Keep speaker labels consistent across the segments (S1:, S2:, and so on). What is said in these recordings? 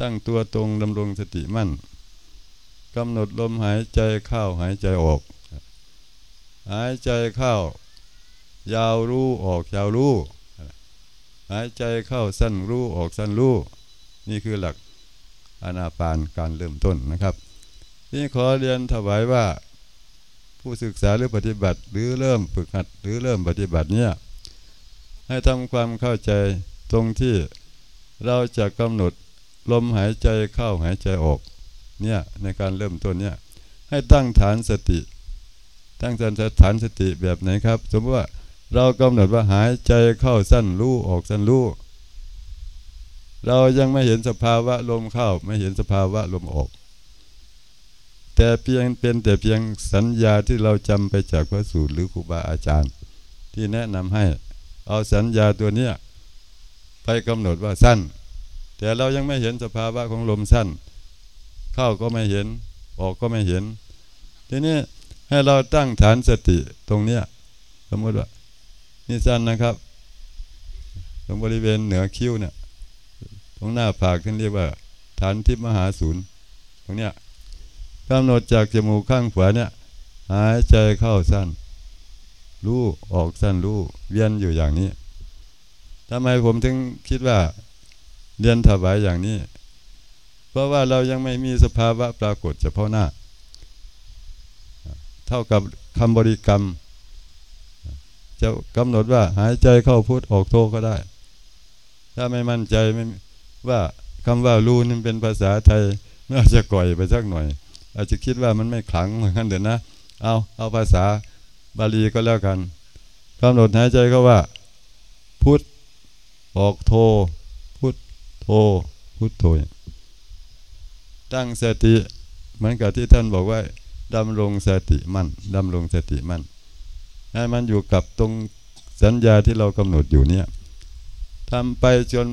S1: ตั้งตัวตรงดำรงสติมั่นกำหนดลมหายใจเข้าหายใจออก หายใจเข้ายาวรู้ออกยาวรู้หายใจเข้าสั้นรู้ออกสั้นรู้นี่คือหลักอนาปานการเริ่มต้นนะครับ นี่ขอเรียนถวายว่า ผู้ศึกษาหรือปฏิบัติหรือเริ่มฝึกหัดหรือเริ่มปฏิบัติเนี่ยให้ทำความเข้าใจตรงที่เราจะกำหนด ลมหายใจเข้าหายใจออก เนี่ยในการเริ่มต้นเนี่ย ให้ตั้งฐานสติ ตั้งฐานสติแบบไหนครับ สมมติว่าเรากำหนดว่าหายใจเข้าสั้นรู้ออกสั้นรู้เรายังไม่เห็นสภาวะลมเข้า ไม่เห็นสภาวะลมออก แต่เพียงเป็นแต่เพียงสัญญาที่เราจำไปจากพระสูตรหรือครูบาอาจารย์ ที่แนะนำให้ เอาสัญญาตัวเนี้ยไปกำหนดว่าสั้น แต่เรายังไม่เห็นสภาวะของลมสั้น เข้าก็ไม่เห็น ออกก็ไม่เห็น ทีนี้ให้เราตั้งฐานสติตรงเนี้ยสมมติว่านี่สั้นนะครับ ตรงบริเวณเหนือคิ้วเนี่ยตรงหน้าผากที่เรียกว่า ฐานทิพมหาศูนย์ตรงเนี้ยกำหนดจากจมูกข้างขวาเนี่ยหายใจเข้าสั้น รู้ออกสั้นรู้เวียนอยู่อย่างนี้ทำไมผมถึงคิดว่า เรียนถวายอย่างนี้ เพราะว่าเรายังไม่มีสภาวะปรากฏเฉพาะหน้า เท่ากับคำบริกรรม จะกำหนดว่าหายใจเข้าพุทออกโทก็ได้ ถ้าไม่มั่นใจไม่ว่าคำว่ารู้นี่เป็นภาษาไทยน่าจะก่อยไปสักหน่อย อาจจะคิดว่ามันไม่ขลังเหมือนกันเดี๋ยวนะ เอาเอาภาษาบาลีก็แล้วกันกำหนดหายใจก็ว่า พุทออกโทพุท โทพุทโทตั้งสติเหมือนกับที่ท่านบอกว่าดำรงสติมั่นดำรงสติมั่นให้มันอยู่กับตรงสัญญาที่เรากำหนดอยู่เนี่ยทำไปจน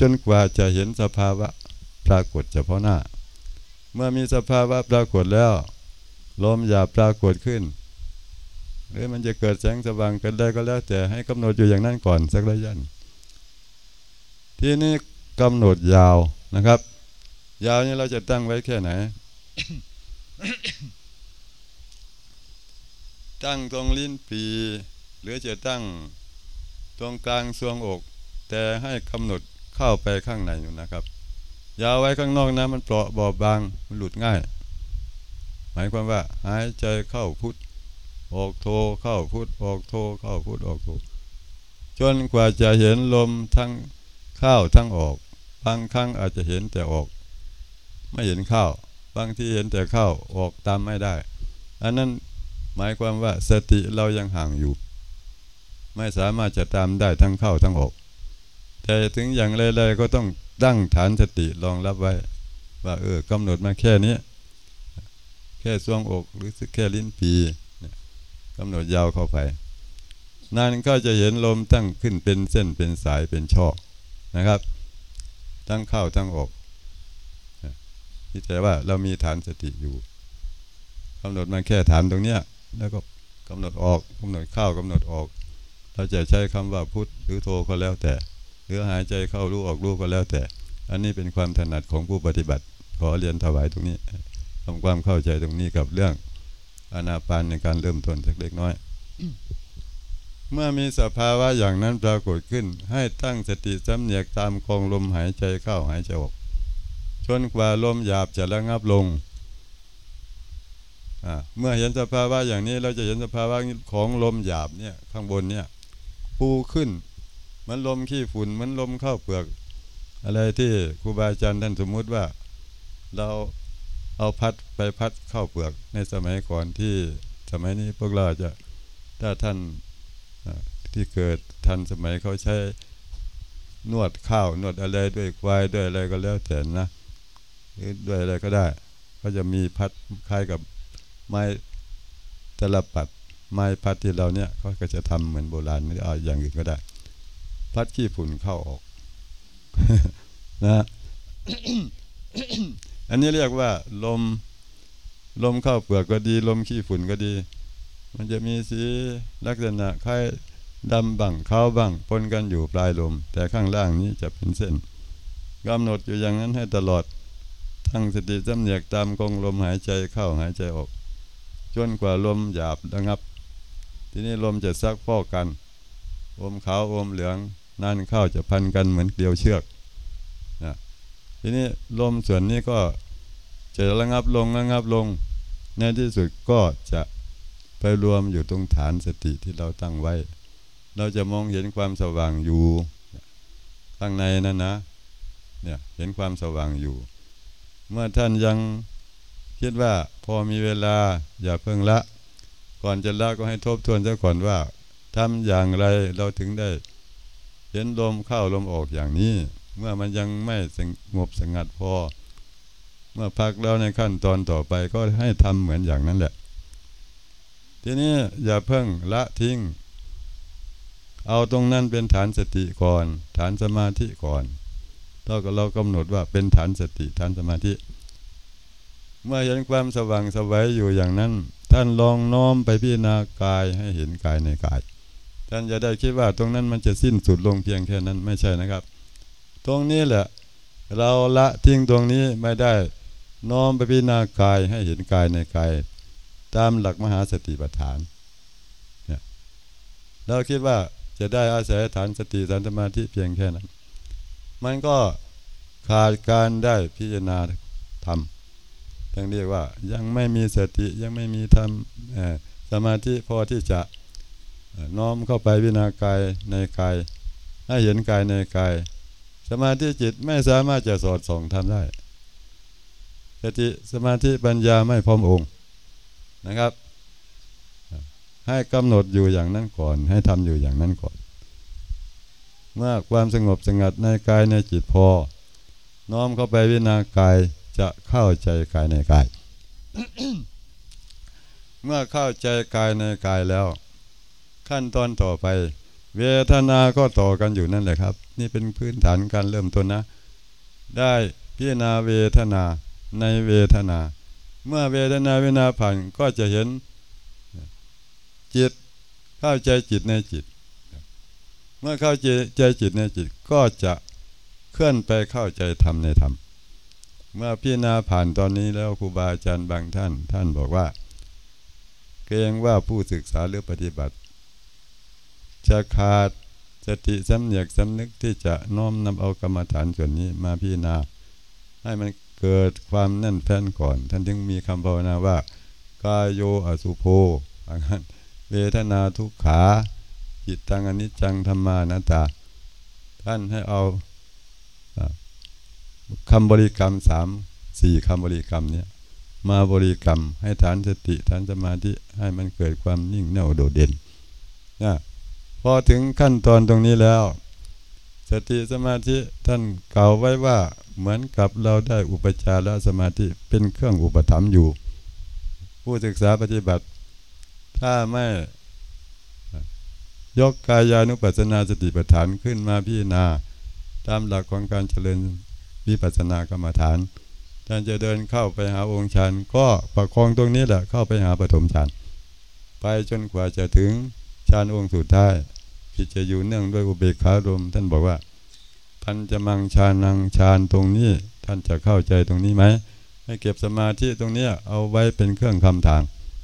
S1: จนกว่าจะเห็นสภาวะปรากฏเฉพาะหน้า เมื่อมีสภาวะปรากฏแล้วลมหยาปรากฏขึ้น หรือมันจะเกิดแสงสว่างกันได้ก็แล้วแต่ให้กำหนดอยู่อย่างนั้นก่อนสักระยะที่นี่ กำหนดยาวนะครับ ยาวนี้เราจะตั้งไว้แค่ไหน ตั้งตรงลิ้นปีหรือจะตั้งตรงกลางทรวงอก แต่ให้กำหนดเข้าไปข้างในอยู่นะครับยาวไว้ข้างนอกนะมันเปราะบอบบางมันหลุดง่าย หมายความว่า หายใจเข้าพุทออกโทเข้าพุทออกโทเข้าพุทออกโทจนกว่าจะเห็นลมทั้งเข้าทั้งออก บางครั้งอาจจะเห็นแต่ออก ไม่เห็นเข้าบางที่เห็นแต่เข้าออกตามไม่ได้ อันนั้นหมายความว่าสติเรายังห่างอยู่ ไม่สามารถจะตามได้ทั้งเข้าทั้งออก แต่ถึงอย่างไรๆก็ต้องตั้งฐานสติรองรับไว้ ว่าเออกำหนดมาแค่นี้ แค่ช่วงอกหรือแค่ลิ้นปีกำหนดยาวเข้าไปนั่นก็จะเห็นลมตั้งขึ้นเป็นเส้นเป็นสายเป็นช่อนะครับ ทั้งเข้าทั้งออกที่แต่ว่าเรามีฐานสติอยู่กำหนดมาแค่ฐานตรงเนี้ย แล้วก็กำหนดออกกำหนดเข้ากำหนดออก เราจะใช้คำว่าพุทธหรือโทก็แล้วแต่ หรือหายใจเข้ารู้ออกรู้ก็แล้วแต่ อันนี้เป็นความถนัดของผู้ปฏิบัติ ขอเรียนถวายตรงนี้ทำความเข้าใจตรงนี้กับเรื่องอนาปานในการเริ่มต้นสักเล็กน้อย เมื่อมีสภาวะอย่างนั้นปรากฏขึ้น ให้ตั้งสติสำเนียกตามคองลมหายใจเข้าหายใจออกจนกว่าลมหยาบจะระงับลง เมื่อเห็นสภาวะอย่างนี้เราจะเห็นสภาวะของลมหยาบเนี่ยข้างบนเนี่ยปูขึ้นมันลมขี้ฝุ่นมันลมเข้าเปลือก อะไรที่ครูบาอาจารย์ท่านสมมุติว่า เราเอาพัดไปพัดเข้าเปลือกในสมัยก่อนที่สมัยนี้พวกเราจะถ้าท่าน ที่เกิดทันสมัยเขาใช้นวดข้าวนวดอะไรด้วยควายด้วยอะไรก็แล้วแต่นะหรือด้วยอะไรก็ได้ ก็จะมีพัดคล้ายกับไม้ตะลปัดไม้พัดที่เราเนี่ยเขาก็จะทำเหมือนโบราณหรือเอาอย่างอื่นก็ได้ พัดขี้ฝุ่นเข้าออกนะอันนี้เรียกว่า ลมลมเข้าเปลือกก็ดี ลมขี้ฝุ่นก็ดี มันจะมีสีลักษณะคล้าย ดำบังขาวบังปนกันอยู่ปลายลม แต่ข้างล่างนี้จะเป็นเส้นกำหนดอยู่อย่างนั้นให้ตลอด ทั้งสติสำเนียกตามกองลมหายใจเข้าหายใจออก จนกว่าลมหยาบระงับ ทีนี้ลมจะซักฟอกกัน อมขาวอมเหลืองนั่นเข้าจะพันกันเหมือนเกลียวเชือกนะทีนี้ลมส่วนนี้ก็จะระงับลงระงับลง ในที่สุดก็จะไปรวมอยู่ตรงฐานสติที่เราตั้งไว้ เราจะมองเห็นความสว่างอยู่ ข้างในนั่นนะ เนี่ยเห็นความสว่างอยู่ เมื่อท่านยังคิดว่าพอมีเวลาอย่าเพิ่งละ ก่อนจะละก็ให้ทบทวนซะก่อนว่าทำอย่างไรเราถึงได้ เห็นลมเข้าลมออกอย่างนี้ เมื่อมันยังไม่สงบสงัดพอ เมื่อพักแล้วในขั้นตอนต่อไปก็ให้ทำเหมือนอย่างนั้นแหละ ทีนี้อย่าเพิ่งละทิ้ง เอาตรงนั้นเป็นฐานสติก่อน ฐานสมาธิก่อนเราก็เรากำหนดว่าเป็นฐานสติฐานสมาธิ เมื่อเห็นความสว่างสวัยอยู่อย่างนั้น ท่านลองน้อมไปพิจารณากายให้เห็นกายในกาย ท่านจะได้คิดว่าตรงนั้นมันจะสิ้นสุดลงเพียงแค่นั้นไม่ใช่นะครับ ตรงนี้แหละ เราละทิ้งตรงนี้ไม่ได้น้อมไปพิจารณากายให้เห็นกายในกาย ตามหลักมหาสติปัฏฐานเนี่ยเราคิดว่า จะได้อาศัยฐานสติฐานสมาธิเพียงแค่นั้น มันก็ขาดการได้พิจารณาธรรมต้งเรียกว่ายังไม่มีสติยังไม่มีธรรมสมาธิพอที่จะน้อมเข้าไปวินากายในกาย ให้เห็นกายในกาย สมาธิจิตไม่สามารถจะสอดส่องทำได้สติสมาธิปัญญาไม่พร้อมองค์นะครับ ให้กำหนดอยู่อย่างนั้นก่อน ให้ทำอยู่อย่างนั้นก่อน เมื่อความสงบสงัดในกายในจิตพอ น้อมเข้าไปวินากายจะเข้าใจกายในกาย เมื่อเข้าใจกายในกายแล้ว ขั้นตอนต่อไป เวทนาก็ต่อกันอยู่นั่นแหละครับ นี่เป็นพื้นฐานการเริ่มต้นนะ ได้พิจารณาเวทนาในเวทนา เมื่อเวทนาเวทนาผ่านก็จะเห็น จิต เข้าใจจิตในจิต เมื่อเข้าใจใจจิตในจิตก็จะเคลื่อนไปเข้าใจธรรมในธรรม เมื่อพิจารณาผ่านตอนนี้แล้วครูบาอาจารย์บางท่าน ท่านบอกว่า เกรงว่าผู้ศึกษาหรือปฏิบัติ จะขาดสติสำเนียกสำนึกที่จะน้อมนำเอากรรมฐานส่วนนี้มาพิจารณา ให้มันเกิดความแน่นแฟ้นก่อน ท่านจึงมีคำภาวนาว่ากายโยอสุโภ เวทนาทุกขาจิตตังอนิจจังธรรมานาตา ท่านให้เอาคำบริกรรมสามสี่คำบริกรรมเนี่ยมาบริกรรมให้ฐานสติฐานสมาธิให้มันเกิดความนิ่งแน่วโดดเด่นนะพอถึงขั้นตอนตรงนี้แล้ว สติสมาธิท่านกล่าวไว้ว่าเหมือนกับเราได้อุปจารสมาธิเป็นเครื่องอุปถัมภ์อยู่ ผู้ศึกษาปฏิบัติ ถ้าไม่ยกกายานุปัสนาสติปัฏฐานขึ้นมาพิจารณา ตามหลักของการเจริญวิปัสสนากรรมฐานท่านจะเดินเข้าไปหาองค์ฌานก็ประคองตรงนี้แหละเข้าไปหาปฐมฌานไปจนกว่าจะถึงฌานองค์สุดท้ายที่จะอยู่เนื่องด้วยอุเบกขารมท่านบอกว่า พันจะมังฌานังฌานตรงนี้ท่านจะเข้าใจตรงนี้ไหมให้เก็บสมาธิตรงนี้เอาไว้เป็นเครื่องคำทาง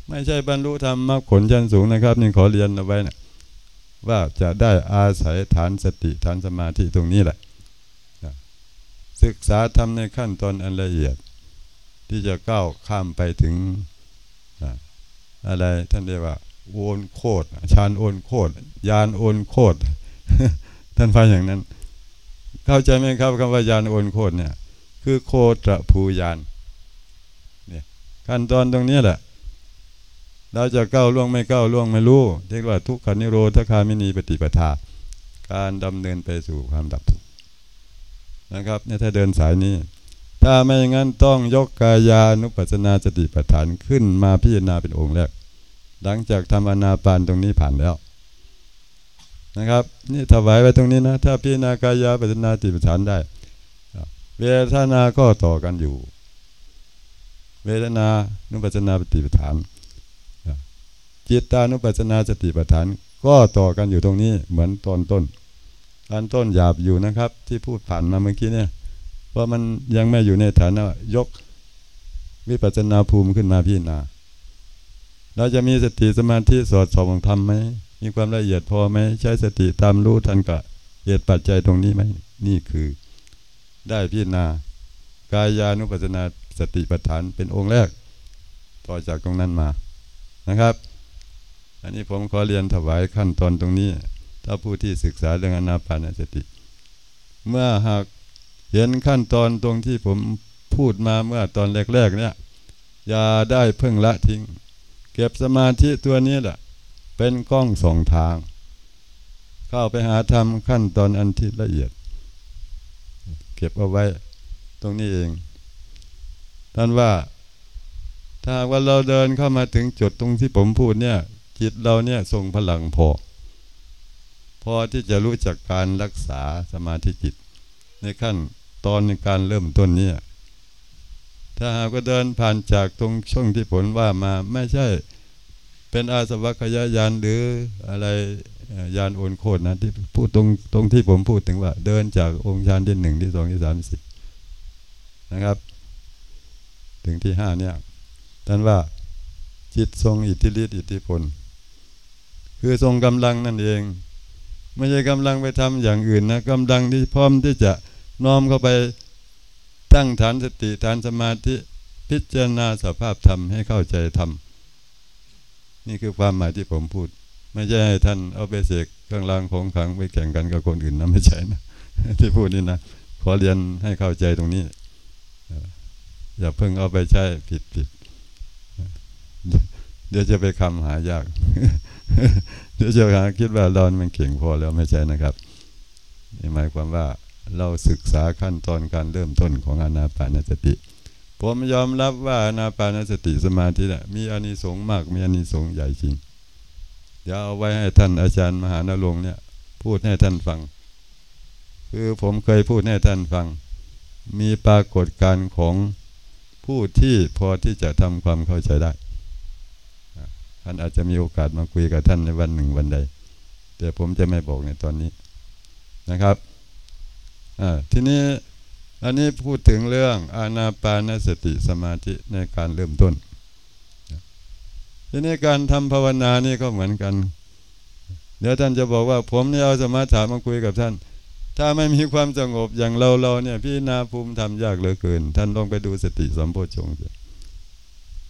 S1: ไม่ใช่บรรลุธรรมมรรคผลชั้นสูงนะครับ นี่ขอเรียนเอาไว้นะว่าจะได้อาศัยฐานสติฐานสมาธิตรงนี้แหละ ศึกษาทำในขั้นตอนอันละเอียด ที่จะก้าวข้ามไปถึงอะไรท่านเรียกว่าโอนโคตรชานโอนโคตรยานโอนโคตรท่านฟังอย่างนั้น เข้าใจไหมครับคำว่ายานโอนโคตรเนี่ย คือโคตรภูยานเนี่ยขั้นตอนตรงนี้แหละ เราจะก้าวล่วงไม่ก้าวล่วงไม่รู้เรียกว่าทุกขานิโรธคามินีปฏิปทา การดำเนินไปสู่ความดับทุกข์นะครับเนี่ยถ้าเดินสายนี้ ถ้าไม่งั้นต้องยกกายานุปัสนาสติปัฏฐานขึ้นมาพิจารณาเป็นองค์แรก หลังจากทำอนาปานตรงนี้ผ่านแล้วนะครับนี่ถวายไว้ตรงนี้นะ ถ้าพิจารณากายาปัสนาสติปัฏฐานได้ เวทนาก็ต่อกันอยู่ เวทนานุปัสนาปฏิปฐาน จิตตานุปัสนาสติปัฏฐาน ก็ต่อกันอยู่ตรงนี้เหมือนตอนต้นตอนต้นหยาบอยู่นะครับ ที่พูดผ่านมาเมื่อกี้เนี่ยราะมันยังไม่อยู่ในฐานะยกวิปัสนาภูมิขึ้นมาพิจารณาเราจะมีสติสมาธิสอดส่องธรรมไหมมีความละเอียดพอไหมใช้สติตามรู้ทันกับเหตุปัจจัยตรงนี้ไหมนี่คือ ได้พิจารณากายานุปัสนาสติปัฏฐานเป็นองค์แรก ต่อจากตรงนั้นมานะครับ อันนี้ผมขอเรียนถวายขั้นตอนตรงนี้ ถ้าผู้ที่ศึกษาเรื่องอนาปานสติ เมื่อหากเห็นขั้นตอนตรงที่ผมพูดมาเมื่อตอนแรกๆเนี่ยอย่าได้เพิ่งละทิ้ง เก็บสมาธิตัวนี้แหละเป็นกล้องสองทาง เข้าไปหาทำขั้นตอนอันที่ละเอียด เก็บเอาไว้ตรงนี้เอง ท่านว่า ถ้าว่าเราเดินเข้ามาถึงจุดตรงที่ผมพูดเนี่ย จิตเราเนี่ยทรงพลังพอ พอที่จะรู้จักการรักษาสมาธิจิต ในขั้นตอนในการเริ่มต้นเนี่ยถ้าหากว่าเดินผ่านจากตรงช่วงที่ผลว่ามาไม่ใช่เป็นอาสวัคยายานหรืออะไรยานโอนโคตรนะที่พูดตรงตรงที่ผมพูดถึงว่า เดินจากองค์ฌานที่หนึ่งที่สองที่สามสี่นะครับ ถึงที่ห้าเนี่ยท่านว่าจิตทรงอิทธิฤทธิอิทธิพล คือทรงกำลังนั่นเอง ไม่ใช่กำลังไปทำอย่างอื่นนะกำลังที่พร้อมที่จะน้อมเข้าไปตั้งฐานสติฐานสมาธิพิจารณาสภาพธรรมให้เข้าใจธรรมนี่คือความหมายที่ผมพูด ไม่ใช่ให้ท่านเอาไปเสกเครื่องรางของขังไปแข่งกันกับคนอื่นนะไม่ใช่นะที่พูดนี่นะขอเรียนให้เข้าใจตรงนี้ อย่าเพิ่งเอาไปใช้ผิดผิดเดี๋ยวจะไปคำหายาก เดี๋ยวจะหาคิดว่าเรามันเก่งพอแล้วไม่ใช่นะครับนี่หมายความว่าเราศึกษาขั้นตอนการเริ่มต้นของอนาปานสติ ผมยอมรับว่าอนาปานสติสมาธิเนี่ยมีอานิสงส์มาก มีอานิสงส์ใหญ่จริง เดี๋ยวเอาไว้ให้ท่านอาจารย์มหานรงค์เนี่ย พูดให้ท่านฟัง คือผมเคยพูดให้ท่านฟัง มีปรากฏการของผู้ที่พอที่จะทำความเข้าใจได้ ท่านอาจจะมีโอกาสมาคุยกับท่านในวันหนึ่งวันใด แต่ผมจะไม่บอกในตอนนี้นะครับทีนี้อันนี้พูดถึงเรื่องอานาปานสติสมาธิในการเริ่มต้น ทีนี้การทำภาวนานี่ก็เหมือนกัน เดี๋ยวท่านจะบอกว่าผมเนี่ยเอาสมาธิมาคุยกับท่าน ถ้าไม่มีความสงบอย่างเราเราเนี่ยพี่นาภูมิทำยากเหลือเกิน ท่านลองไปดูสติสัมโพชฌงค์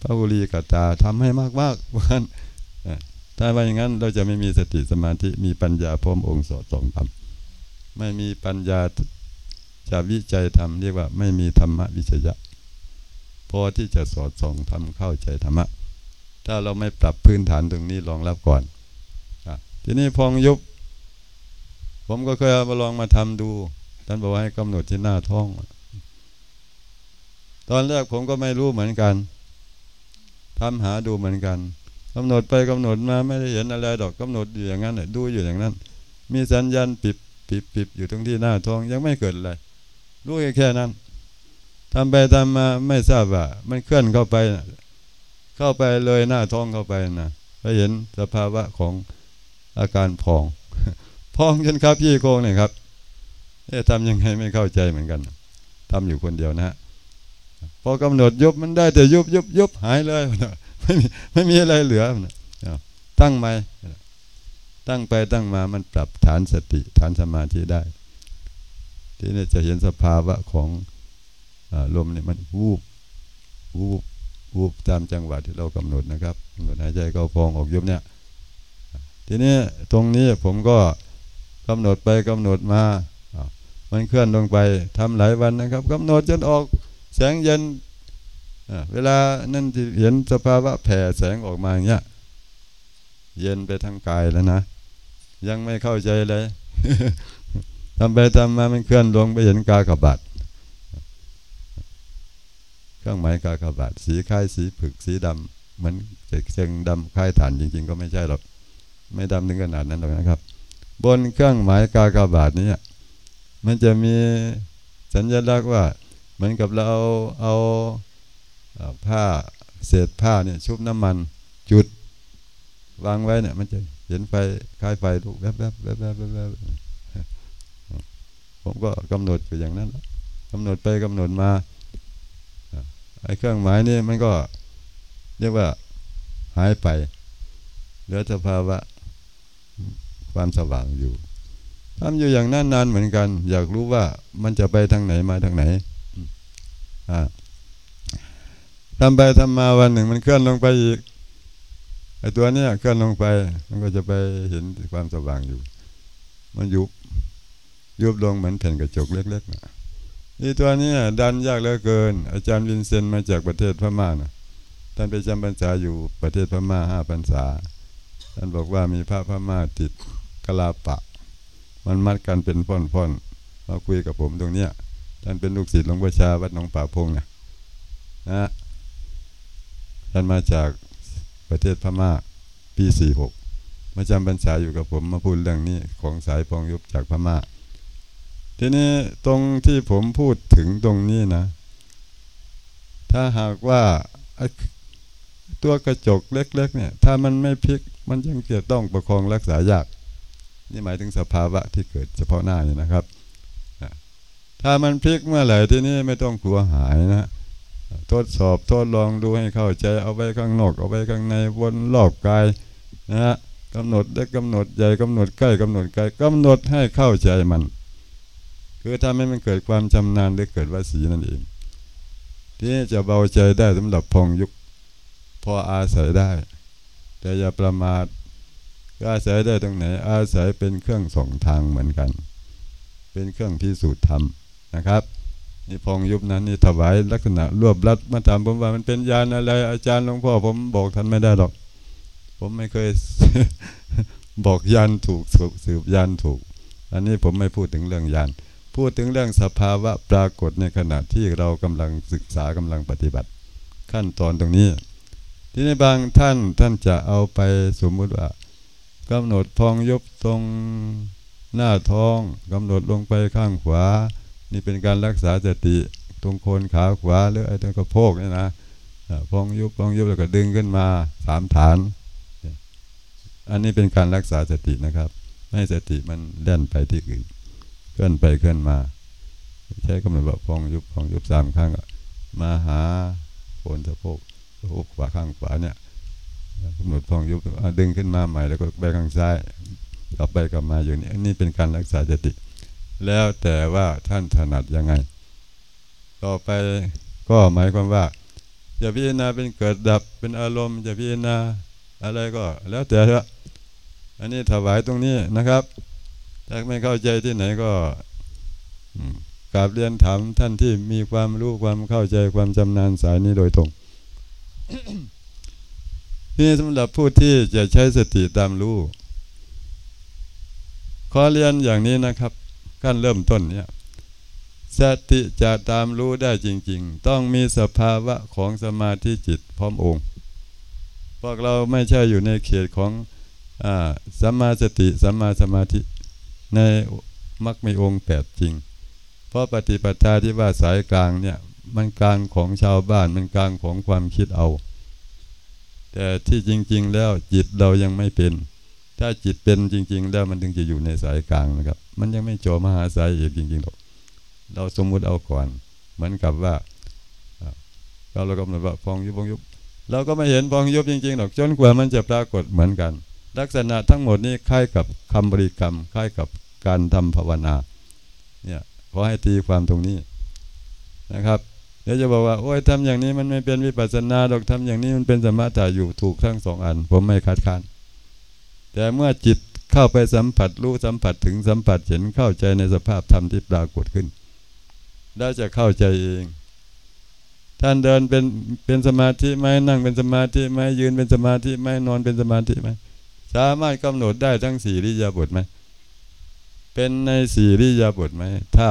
S1: พระบุรีกัตาทำให้มากมากวันถ้าว่าอย่างนั้นเราจะไม่มีสติสมาธิมีปัญญาพร้อมองค์สอดสองทำไม่มีปัญญาจะวิจัยธรรมเรียกว่าไม่มีธรรมวิจยะพอที่จะสอดส่องทำเข้าใจธรรมะ ถ้าเราไม่ปรับพื้นฐานตรงนี้ลองรับก่อนอทีนี้พองยุบ ผมก็เคยมาลองมาทำดูท่านบอกว่าให้กำหนดที่หน้าท้อง ตอนแรกผมก็ไม่รู้เหมือนกัน ทำหาดูเหมือนกันกำหนดไปกำหนดมาไม่ได้เห็นอะไรดอกกำหนดอยู่อย่างนั้นดูอยู่อย่างนั้น มีสัญญาณปิบปิบปิบอยู่ตรงที่หน้าท้องยังไม่เกิดอะไรรู้แค่นั้นทำไปทำมาไม่ทราบว่า มันเคลื่อนเข้าไป เข้าไปเลยหน้าท้องเข้าไปนะไปเห็นสภาวะของอาการพองพองจนครับพี่โกงเนี่ยครับเอ๊ะทำยังไงไม่เข้าใจเหมือนกันทำอยู่คนเดียวนะฮะ พอกำหนดยุบมันได้แต่ยุบยุบยุบหายเลยไม่มีไม่มีอะไรเหลือตั้งไหมตั้งไปตั้งมามันปรับฐานสติฐานสมาธิได้ ที่นี่จะเห็นสภาวะของลมเนี่ยมันวูบวูบวูบตามจังหวะที่เรากำหนดนะครับกำหนดหายใจเข้าพองออกยุบเนี่ยทีนี้ตรงนี้ผมก็กำหนดไปกำหนดมา มันเคลื่อนลงไปทำหลายวันนะครับกำหนดจนออก แสงเย็นเวลานั่นเห็นสภาวะแผ่แสงออกมาอย่างเงี้ยเย็นไปทั้งกายแล้วนะ ยังไม่เข้าใจเลยทำไปทำมามันเคลื่อนลงไปเห็นกากบาทเครื่องหมายกากบาทสีคล้ายสีผึกสีดำเหมือนเชิงดำคล้ายฐานจริง ๆ ก็ไม่ใช่หรอก ไม่ดำถึงขนาดนั้นหรอกนะครับ บนเครื่องหมายกากบาทนี้มันจะมีสัญลักษณ์ว่า เหมือนกับเราเอาผ้าเศษผ้าเนี่ยชุบน้ำมันจุดวางไว้เนี่ย มันจะเห็นไฟคล้ายไฟลุกแวบๆแวบๆแวบๆผมก็กำหนดอยู่อย่างนั้นกำหนดไปกำหนดมาไอ้เครื่องหมายนี่มันก็เรียกว่าหายไปเหลือสภาวะความสว่างอยู่ทำอยู่อย่างนั้นนานเหมือนกัน อยากรู้ว่ามันจะไปทางไหนมาทางไหน ทำไปทำมาวันหนึ่งมันเคลื่อนลงไปอีกไอ้ตัวเนี้ยเคลื่อนลงไป มันก็จะไปเห็นความสว่างอยู่ มันยุบยุบลงเหมือนแผ่นกระจกเล็กๆนะนี่ตัวนี้ดันยากเหลือเกิน อาจารย์วินเซนมาจากประเทศพม่านะท่านไปจำพรรษาอยู่ประเทศพม่าห้าพรรษา ท่านบอกว่ามีพระพม่าติดกลาปะ มันมัดกันเป็นพ่อนๆมาคุยกับผมตรงเนี้ย ท่านเป็นลูกศิษย์หลวงพ่อชาวัดหนองป่าพงนะนะท่านมาจากประเทศพม่าปีสี่หกมาจำพรรษาอยู่กับผมมาพูดเรื่องนี้ของสายพองยุบจากพม่า ทีนี้ตรงที่ผมพูดถึงตรงนี้นะ ถ้าหากว่าตัวกระจกเล็ก ๆ เนี่ย ถ้ามันไม่พลิกมันยังจะต้องประคองรักษายาก นี่หมายถึงสภาวะที่เกิดเฉพาะหน้านี่นะครับ ถ้ามันพลิกเมื่อไหร่ที่นี่ไม่ต้องกลัวหายนะทดสอบทดลองดูให้เข้าใจเอาไว้ข้างนอกเอาไว้ข้างในวนรอบกายนะฮะกำหนดได้กำหนดใหญ่กำหนดใกล้กำหนดไกลกำหนดให้เข้าใจมัน คือทำให้มันเกิดความชำนาญหรือเกิดวาสีนั่นเองที่จะเบาใจได้สำหรับพองยุคพออาศัยได้ แต่อย่าประมาทอาศัยได้ตรงไหน อาศัยเป็นเครื่องส่งทางเหมือนกัน เป็นเครื่องพิสูจน์ธรรม นะครับนี่พองยุบนั้นนี่ถวายลักษณะรวบรัดมาถามผมว่ามันเป็นยานอะไร อาจารย์หลวงพ่อผมบอกท่านไม่ได้หรอก ผมไม่เคยบอกยานถูกสืบยานถูก อันนี้ผมไม่พูดถึงเรื่องยาน พูดถึงเรื่องสภาวะปรากฏในขณะที่เรากำลังศึกษากำลังปฏิบัติ ขั้นตอนตรงนี้ ที่ในบางท่านท่านจะเอาไปสมมุติว่ากำหนดพองยุบตรงหน้าท้องกำหนดลงไปข้างขวา นี่เป็นการรักษาสติตรงโคนขาขวาหรือไอ้ตรงกระโพกนี่นะพองยุบพองยุบแล้วก็ดึงขึ้นมาสามฐาน อันนี้เป็นการรักษาสตินะครับ ไม่สติมันเล่นไปที่อื่นเคลื่อนไปเคลื่อนมา ใช้กำหนดแบบพองยุบพองยุบสามครั้งมาหาโคนสะโพกสะโพกขวาข้างขวาเนี่ยกำหนดพองยุบดึงขึ้นมาใหม่แล้วก็ไปข้างซ้ายกลับไปกลับมาอยู่นี่นี่เป็นการรักษาสติ แล้วแต่ว่าท่านถนัดยังไง ต่อไปก็หมายความว่าจะพิจารณาเป็นเกิดดับเป็นอารมณ์จะพิจารณาอะไรก็ แล้วแต่เถอะอันนี้ถวายตรงนี้นะครับ ถ้าไม่เข้าใจที่ไหนก็กราบเรียนถามท่านที่มีความรู้ความเข้าใจความจำนานสายนี้โดยตรงนี่สำหรับผู้ที่จะใช้สติตามรู้ ขอเรียนอย่างนี้นะครับ ขั้นเริ่มต้นเนี่ยสติจะตามรู้ได้จริง ๆ ต้องมีสภาวะของสมาธิจิตพร้อมองค์พวกเราไม่ใช่อยู่ในเขตของอสัมมาสติสัมมาสมาธิในมักมีองค์แปดจริง เพราะปฏิปทาที่ว่าสายกลางเนี่ยมันกลางของชาวบ้านมันกลางของความคิดเอา แต่ที่จริง ๆ แล้วจิตเรายังไม่เป็น ถ้าจิตเป็นจริง ๆ แล้วมันถึงจะอยู่ในสายกลางนะครับ มันยังไม่โจมหาสายเอกจริงๆหรอกเราสมมุติเอาก่อน เหมือนกับว่าเราเรากำหนดว่าฟองยุบฟองยุบเราก็ไม่เห็นฟองยุบจริงๆหรอกจนกว่ามันจะปรากฏเหมือนกัน ลักษณะทั้งหมดนี้คล้ายกับคำบริกรรมคล้ายกับการทำภาวนาเนี่ยขอให้ตีความตรงนี้นะครับเดี๋ยวจะบอกว่าโอ้ยทำอย่างนี้มันไม่เป็นวิปัสสนาดอกทำอย่างนี้มันเป็นสมถะอยู่ถูกทั้งสองอัน ผมไม่คัดค้าน แต่เมื่อจิตเข้าไปสัมผัสรู้สัมผัสถึงสัมผัสเห็นเข้าใจในสภาพธรรมที่ปรากฏขึ้นได้จะเข้าใจเอง ท่านเดินเป็นเป็นสมาธิไหมนั่งเป็นสมาธิไหมยืนเป็นสมาธิไหมนอนเป็นสมาธิไหมสามารถกำหนดได้ทั้งสี่ริยาบทไหมเป็นในสี่ริยาบทไหมถ้า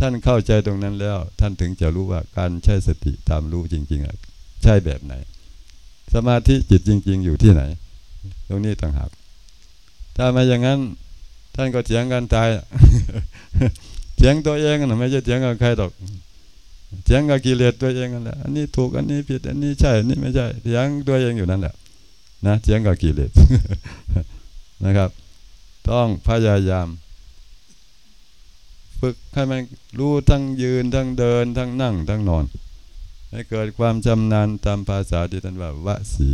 S1: ท่านเข้าใจตรงนั้นแล้ว ท่านถึงจะรู้ว่าการใช้สติตามรู้จริงๆใช่แบบไหน สมาธิจิตจริง ๆ อยู่ที่ไหน ตรงนี้ต่างหากถ้าไม่อย่างนั้น ท่านก็เถียงกันตายเถียงตัวเองนะไม่ใช่เถียงกับใครหรอกเถียงกับกิเลสตัวเองนั่นแหละอันนี้ถูกอันนี้ผิดอันนี้ใช่อันนี้ไม่ใช่เถียงตัวเองอยู่นั่นแหละนะเจียงกับกิเลสนะครับ ต้องพยายาม ฝึกให้มันรู้ทั้งยืนทั้งเดินทั้งนั่งทั้งนอน ให้เกิดความชำนาญตามภาษาที่ท่านว่าวสี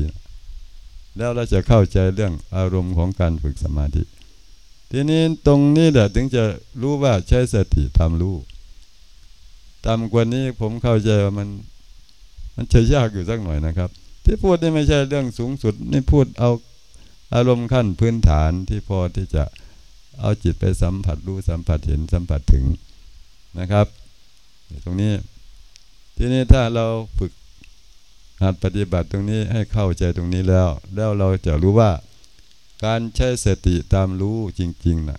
S1: แล้วเราจะเข้าใจเรื่องอารมณ์ของการฝึกสมาธิ ทีนี้ตรงนี้แหละถึงจะรู้ว่าใช้สติตามรู้ตามกว่านี้ผมเข้าใจว่ามัน มันจะยากอยู่สักหน่อยนะครับ ที่พูดนี่ไม่ใช่เรื่องสูงสุดนี่พูดเอาอารมณ์ขั้นพื้นฐานที่พอที่จะเอาจิตไปสัมผัสรู้สัมผัสเห็นสัมผัสถึงนะครับ ตรงนี้ ทีนี้ถ้าเราฝึก หัดปฏิบัติตรงนี้ให้เข้าใจตรงนี้แล้ว แล้วเราจะรู้ว่า การใช้สติตามรู้จริงๆนะ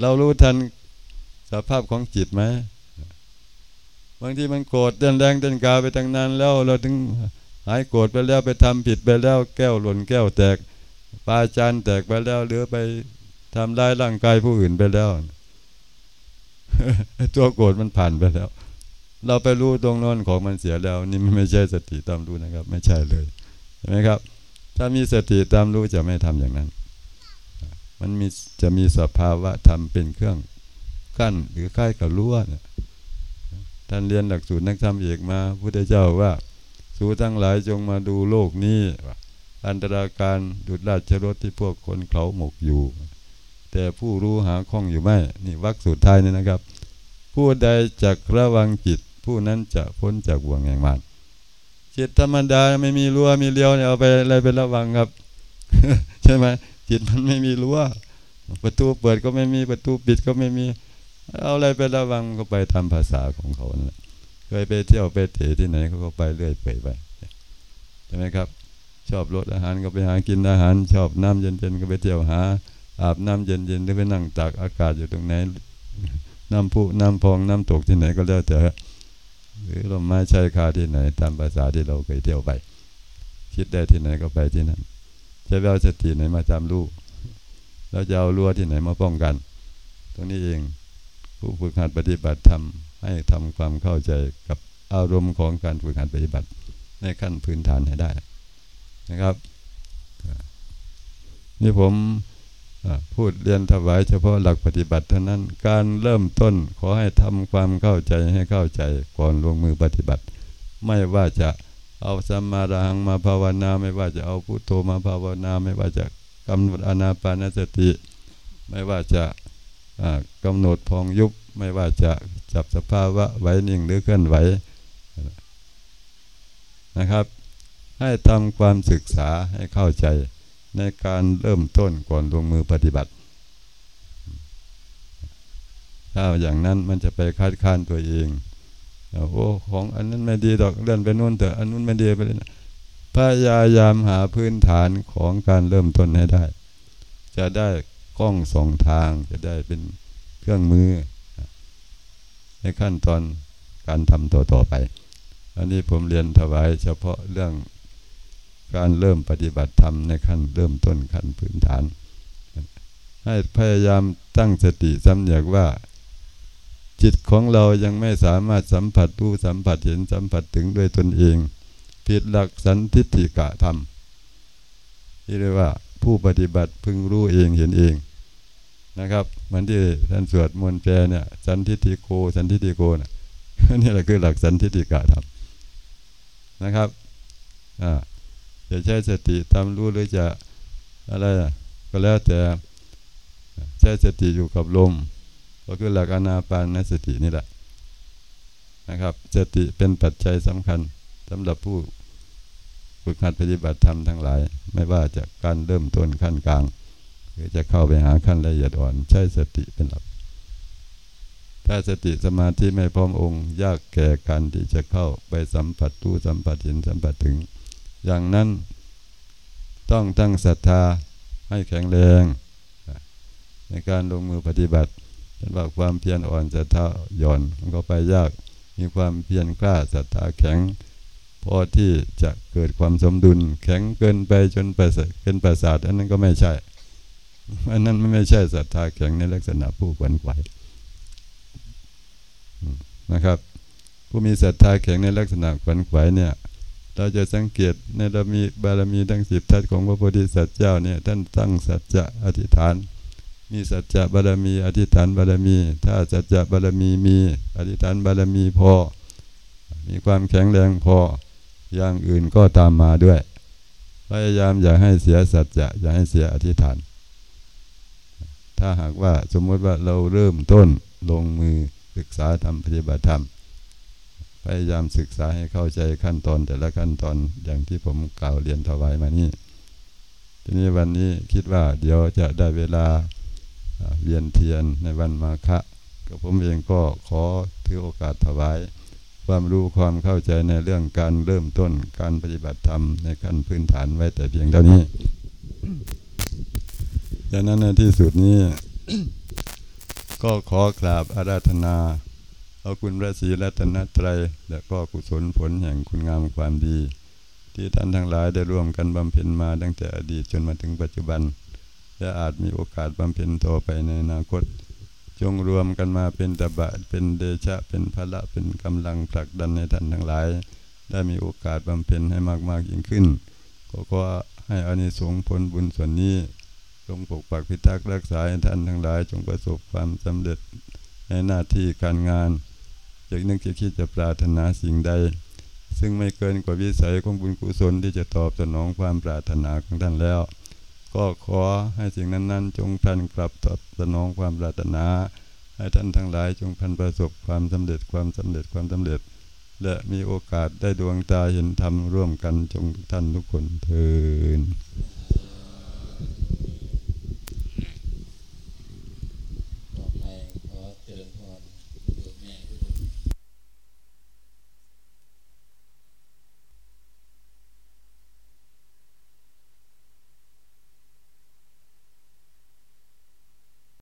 S1: เรารู้ทันสภาพของจิตไหมบางทีมันโกรธเดินแรงเดินกาไปตั้งนานแล้วเราถึงหายโกรธไปแล้วไปทำผิดไปแล้ว แก้วหล่นแก้วแตกปาจานแตกไปแล้วหรือไปทำลายร่างกายผู้อื่นไปแล้ว ตัวโกรธมันผ่านไปแล้ว เราไปรู้ตรงนอนของมันเสียแล้ว นี่ไม่ใช่สติตามรู้นะครับ ไม่ใช่เลยใช่ไหมครับ ถ้ามีสติตามรู้จะไม่ทำอย่างนั้น มันมีจะมีสภาวะธรรมเป็นเครื่องกั้นหรือค่ายกับรั้วเนี่ยท่านเรียนหลักสูตรนักธรรมเอกมาพุทธเจ้าว่า สู่ทั้งหลายจงมาดูโลกนี้อันตราการดุดราชรถที่พวกคนเขาหมกอยู่ แต่ผู้รู้หาข้องอยู่ไม่นี่วักสุดท้ายนี่นะครับ ผู้ใดจักระวังจิต ผู้นั้นจะพ้นจากบ่วงแห่งมารจิตธรรมดาไม่มีรั้วมีเลี้ยวเนี่ยเอาไปอะไรไประวังครับ ใช่ไหมจิตมันไม่มีรั้วประตูเปิดก็ไม่มีประตูปิดก็ไม่มีเอาอะไรไประวังก็ไปทำภาษาของเขาแหละเคยไปเที่ยวไปเถที่ไหนเขาก็ไปเรื่อยเปื่อยไปใช่ไหมครับ ชอบรสอาหารก็ไปหากินอาหาร ชอบน้ำเย็นๆก็ไปเที่ยวหา อาบน้ำเย็นๆหรือไปนั่งตากอากาศอยู่ตรงไหน น้ำพุน้ำพองน้ำตกที่ไหนก็แล้วแต่ หรือลมไม้ชายคาที่ไหน ตามภาษาที่เราเคยเที่ยวไป คิดได้ที่ไหนก็ไปที่นั่นใช้แววสติไหนมาจำลูกเราจะเอารั้วที่ไหนมาป้องกัน ตรงนี้เองผู้ฝึกหัดปฏิบัติทำให้ทำความเข้าใจกับอารมณ์ของการฝึกหัดปฏิบัติ ในขั้นพื้นฐานให้ได้นะครับ นี่ผม พูดเรียนถวายเฉพาะหลักปฏิบัติเท่านั้น การเริ่มต้นขอให้ทำความเข้าใจให้เข้าใจก่อนลงมือปฏิบัติ ไม่ว่าจะเอาสัมมาระหังมาภาวนา ไม่ว่าจะเอาพุทโธมาภาวนา ไม่ว่าจะกำหนดอนาปานสติ ไม่ว่าจะกำหนดพองยุบ ไม่ว่าจะจับสภาวะไหวนิ่งหรือเคลื่อนไหวนะครับ ให้ทำความศึกษาให้เข้าใจ ในการเริ่มต้นก่อนลงมือปฏิบัติ ถ้าอย่างนั้นมันจะไปคาดค้านตัวเองโอ้ของอันนั้นไม่ดีดอกเลื่อนไปนู่นแต่อันนู้นไม่ดีไปเลยพยายามหาพื้นฐานของการเริ่มต้นให้ได้ จะได้กล้องสองทางจะได้เป็นเครื่องมือ ในขั้นตอนการทำต่อต่อไป อันนี้ผมเรียนถวายเฉพาะเรื่อง การเริ่มปฏิบัติธรรมในขั้นเริ่มต้นขั้นพื้นฐาน ให้พยายามตั้งสติสำเนียกว่า จิตของเรายังไม่สามารถสัมผัสรู้สัมผัสเห็นสัมผัสถึงด้วยตนเอง ผิดหลักสันทิฏฐิกะธรรม ที่เรียกว่าผู้ปฏิบัติพึงรู้เองเห็นเองนะครับมือนที่ท่านสวดมนต์แปลเนี่ยสันทิฏฐิโกสันทิฏฐิโกนะนี่แหละคือหลักสันทิฏฐิกะธรรมนะครับอ่า จะใช้สติทำรู้หรือจะอะไรก็แล้วแต่ใช้สติอยู่กับลม ก็คือหลักอนาปานสตินี่แหละนะครับสติเป็นปัจจัยสำคัญสำหรับผู้ฝึกหัดปฏิบัติธรรมทั้งหลาย ไม่ว่าจะการเริ่มต้นขั้นกลางหรือจะเข้าไปหาขั้นละเอียดอ่อน ใช้สติเป็นหลัก ถ้าสติสมาธิไม่พร้อมองค์ ยากแก่การที่จะเข้าไปสัมผัสตู้สัมผัสเห็นสัมผัสถึง อย่างนั้นต้องตั้งศรัทธาให้แข็งแรง ในการลงมือปฏิบัติเป็นว่าความเพียรอ่อนศรัทธาหย่อนมันก็ไปยากมีความเพียรกล้าศรัทธาแข็งพอที่จะเกิดความสมดุล แข็งเกินไปจนเป็นประสาทอันนั้นก็ไม่ใช่อันนั้นไม่ใช่ศรัทธาแข็งในลักษณะผู้ขวนขวายนะครับ ผู้มีศรัทธาแข็งในลักษณะขวนขวายเนี่ย เราจะสังเกตในเรามีบารมีทั้งสิบทัศของพระโพธิสัตว์เจ้าเนี่ยท่านตั้งสัจจะอธิษฐาน มีสัจจะบารมีอธิษฐานบารมี ถ้าสัจจะบารมีมีอธิษฐานบารมีพอ มีความแข็งแรงพออย่างอื่นก็ตามมาด้วย พยายามอย่าให้เสียสัจจะอย่าให้เสียอธิษฐาน ถ้าหากว่าสมมติว่าเราเริ่มต้นลงมือศึกษาทำปฏิบัติธรรม พยายามศึกษาให้เข้าใจขั้นตอนแต่ละขั้นตอนอย่างที่ผมกล่าวเรียนถวายมานี่ ทีนี้วันนี้คิดว่าเดี๋ยวจะได้เวลาเวียนเทียนในวันมาฆะกับผมเองก็ขอถือโอกาสถวาย ความรู้ความเข้าใจในเรื่องการเริ่มต้นการปฏิบัติธรรมในขั้นพื้นฐานไว้แต่เพียงเท่านี้ดังนั้นในที่สุดนี้ ก็ขอกราบอาราธนา เอาคุณพระศรีรัตนตรัย และก็กุศลผลแห่งคุณงามความดี ที่ท่านทั้งหลายได้ร่วมกันบำเพ็ญมาตั้งแต่อดีตจนมาถึงปัจจุบัน และอาจมีโอกาสบำเพ็ญต่อไปในอนาคต จงรวมกันมาเป็นตบะเป็นเดชะเป็นพละเป็นกำลังผลักดันในท่านทั้งหลาย ได้มีโอกาสบำเพ็ญให้มากๆยิ่งขึ้นก็ขอให้อานิสงส์ผลบุญส่วนนี้จงปกปักพิทักษ์รักษาให้ท่านทั้งหลาย จงประสบความสำเร็จในหน้าที่การงาน จากนึกจะคิดจะปรารถนาสิ่งใด ซึ่งไม่เกินกว่าวิสัยของบุญกุศลที่จะตอบสนองความปรารถนาของท่านแล้ว ก็ขอให้สิ่งนั้นๆ จงพันกลับตอบสนองความปรารถนา ให้ท่านทั้งหลายจงพันประสบความสำเร็จความสำเร็จความสำเร็จ และมีโอกาสได้ดวงตาเห็นธรรมร่วมกันจงทุกท่านทุกคนเทิน